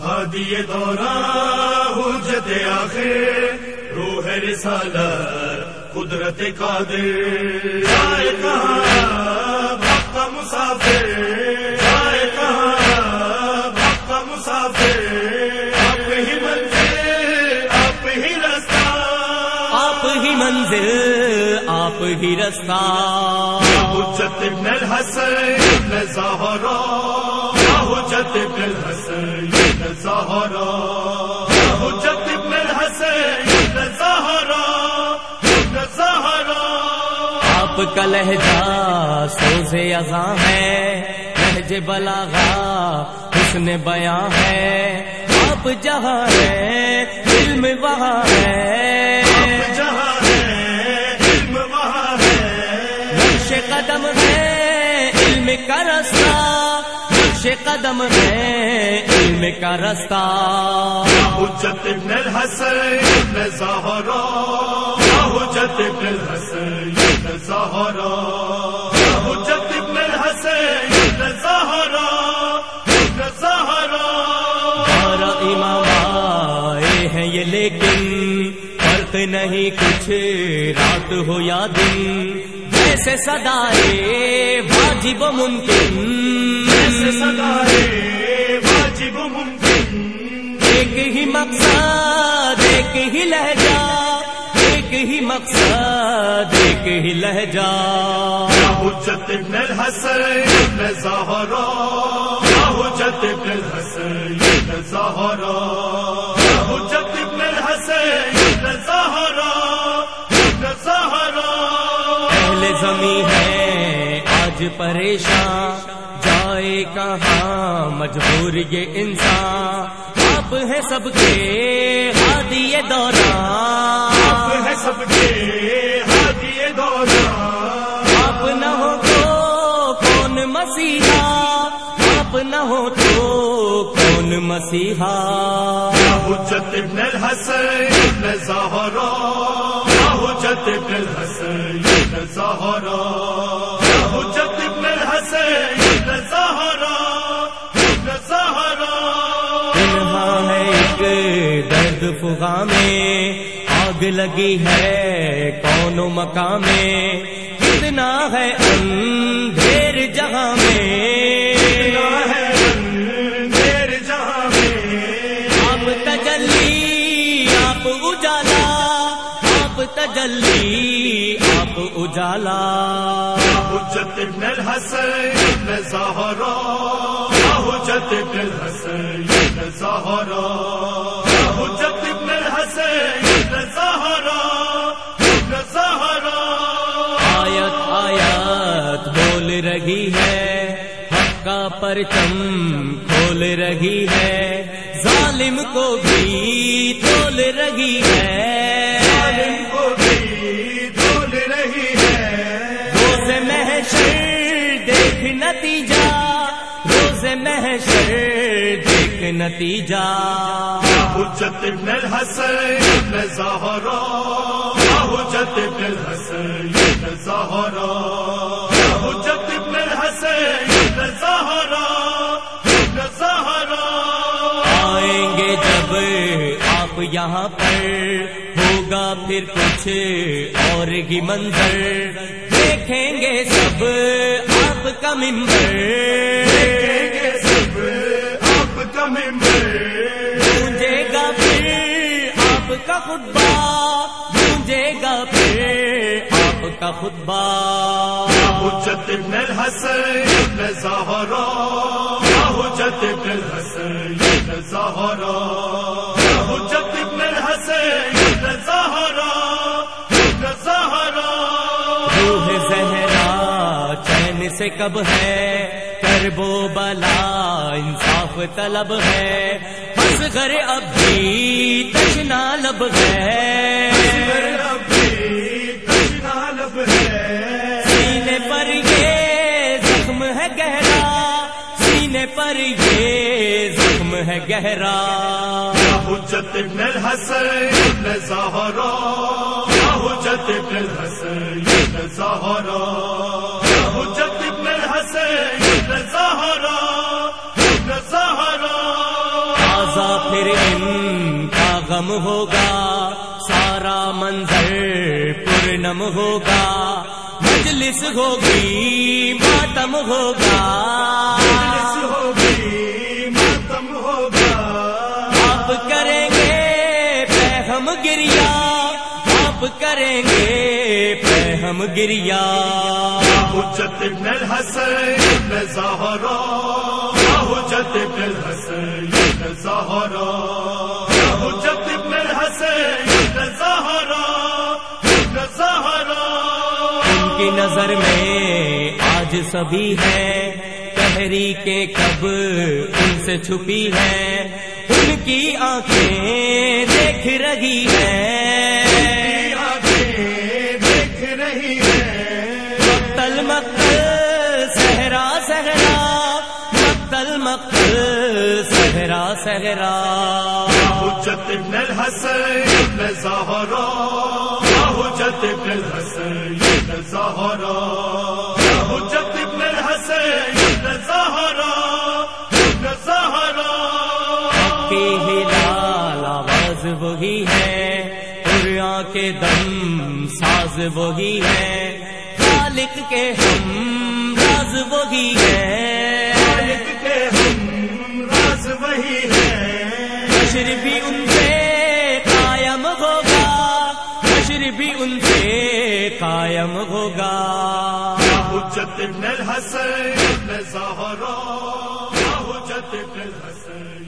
ہادی دورا حجت آخر روح رسالت قدرت قادر۔ جائے کہاں وقت مسافر؟ جائے کہاں وقت مسافر؟ آپ ہی منزل آپ ہی رستہ۔ آپ ہی منزل آپ ہی رستہ۔ حجت ابن الحسن ابن زہرا آپ کا لہجہ سوز اذاں ہے لہج بلاغا حسن بیاں ہے۔ آپ جہاں ہے علم وہاں ہے۔ جہاں ہے علم وہاں ہے۔ نقش قدم ہے علم کا رستہ۔ نقش قدم ہے علم کا رستہ۔ حجت ابن الحسن ابن زہرا یہ لیکن فرق نہیں کچھ رات ہو یا دن۔ جیسے سدائے واجب ممکن۔ ایسے سدائے واجب ممکن۔ ایک ہی مقصد ایک ہی لہجہ۔ ایک ہی مقصد ایک ہی لہجہ۔ ابن آج پریشان جائے کہاں؟ مجبور یہ انسان۔ آپ ہیں سب کے ہادی دوران۔ ہیں سب کے ہادی دوران۔ آپ نہ ہو تو کون مسیحا؟ آپ نہ ہو تو کون مسیحا؟ حجت ابن الحسن ابن زہرا فغا میں آگ لگی ہے کون مقام میں کتنا ہے اندھیر جہاں میں؟ میرے جہاں میں؟ آپ تجلی آپ اجالا آپ تجلی آپ اجالا۔ حجت ابن الحسن ابن زہرا حجت ابن الحسن ابن زہرا۔ رہی ہے حق کا پرچم کھول رہی ہے ظالم کو بھی تول رہی ہے۔ عالم کو بھی دھول رہی ہے۔ روز محشر دیکھ نتیجہ روز محشر دیکھ نتیجہ۔ حجت ابن الحسن زہرا حجت ابن الحسن ابن یہاں پر ہوگا پھر کچھ اور ہی منظر۔ دیکھیں گے سب آپ کا ممبر دیکھیں سب آپ کا ممبر گونجے گا پھر آپ کا خطبہ۔ گونجے گا پھر آپ کا خطبہ۔ حجت ابن الحسن ابن زہرا۔ حجت ابن الحسن ابن زہرا۔ کب ہے؟ کربو بلا، انصاف طلب ہے۔ بس گھر اب بھی تشنا لب ہے ابھی ہے۔ سینے پر یہ زخم ہے گہرا۔ سینے پر یہ زخم ہے گہرا۔ حجت ابن الحسن ابن زہرا حجت ابن الحسن ابن زہرا ہوگا سارا منظر پورنم ہوگا مجلس ہوگی ماتم ہوگا۔ مجلس ہوگی ماتم ہوگا۔ آپ کریں گے ہم گریا آپ کریں گے ہم گریا۔ حجت ابن الحسن ابن زہرا حجت ابن الحسن ابن زہرا۔ سبھی ہے کے کب ان سے چھپی ہے ان کی آنکھیں دیکھ رہی ہے آگے دیکھ رہی ہے مقتل مقتل، صحرا صحرا۔ مقتل مقتل، صحرا صحرا۔ حجت ابن الحسن، ابن زہرا۔ حجت ابن الحسن، ابن زہرا۔ وہی ہے۔ خالق کے ہم راز وہی ہے۔ مالک کے ہم راز وہی ہے۔ حشر بھی ان سے قائم ہوگا۔ حشر بھی ان سے قائم ہوگا۔ حجت ابن الحسن زہرا۔ حجت ابن الحسن۔